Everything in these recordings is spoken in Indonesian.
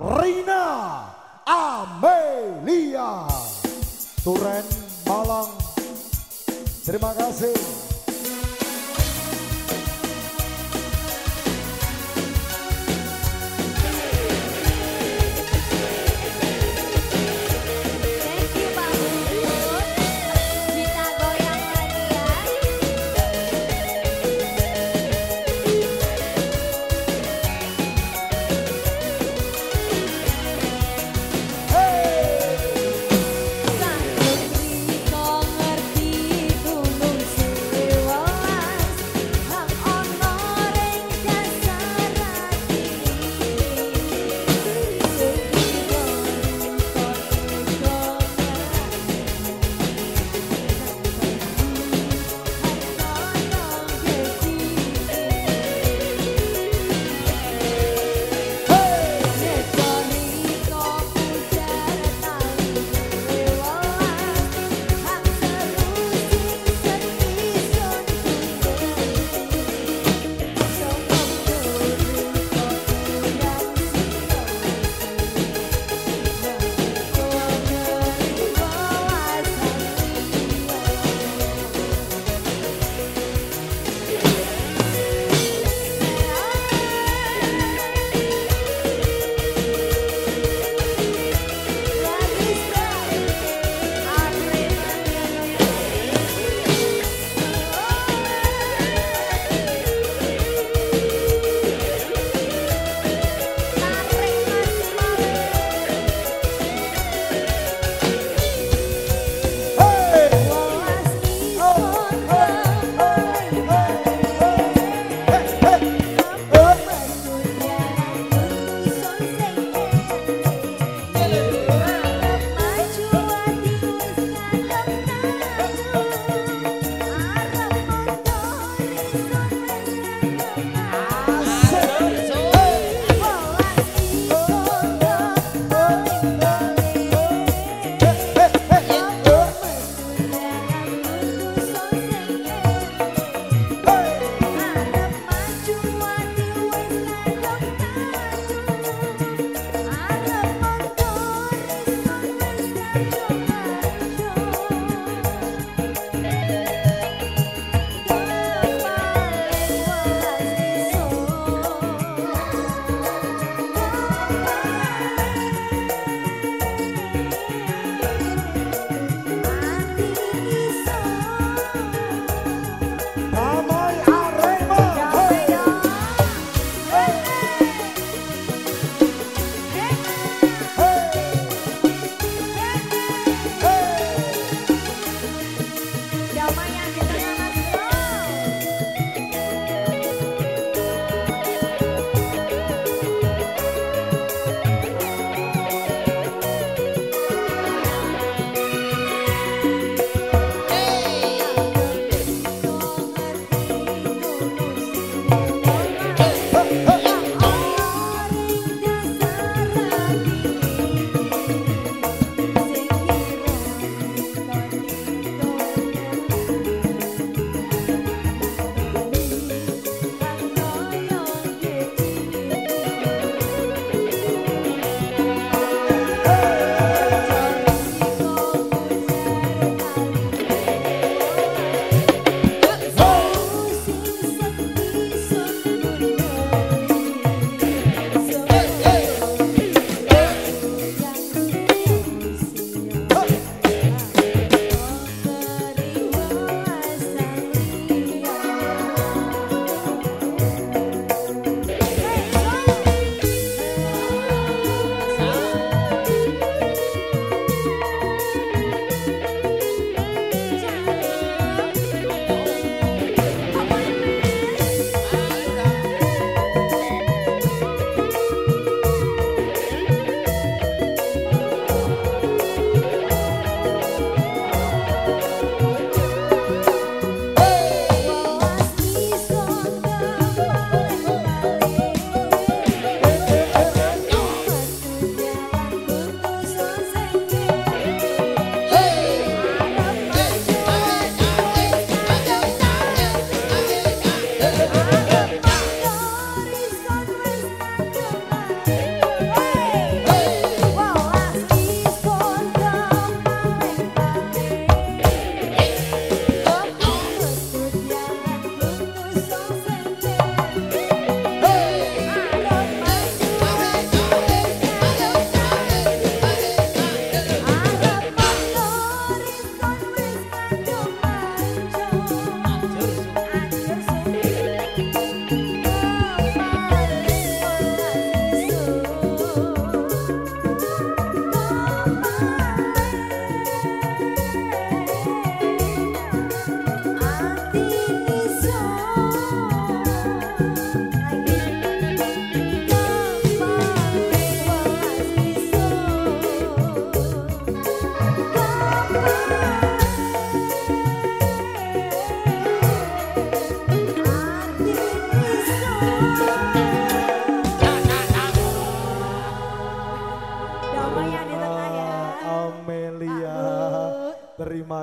Rina Amelia. Turen Malang. Terima kasih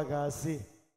HZ.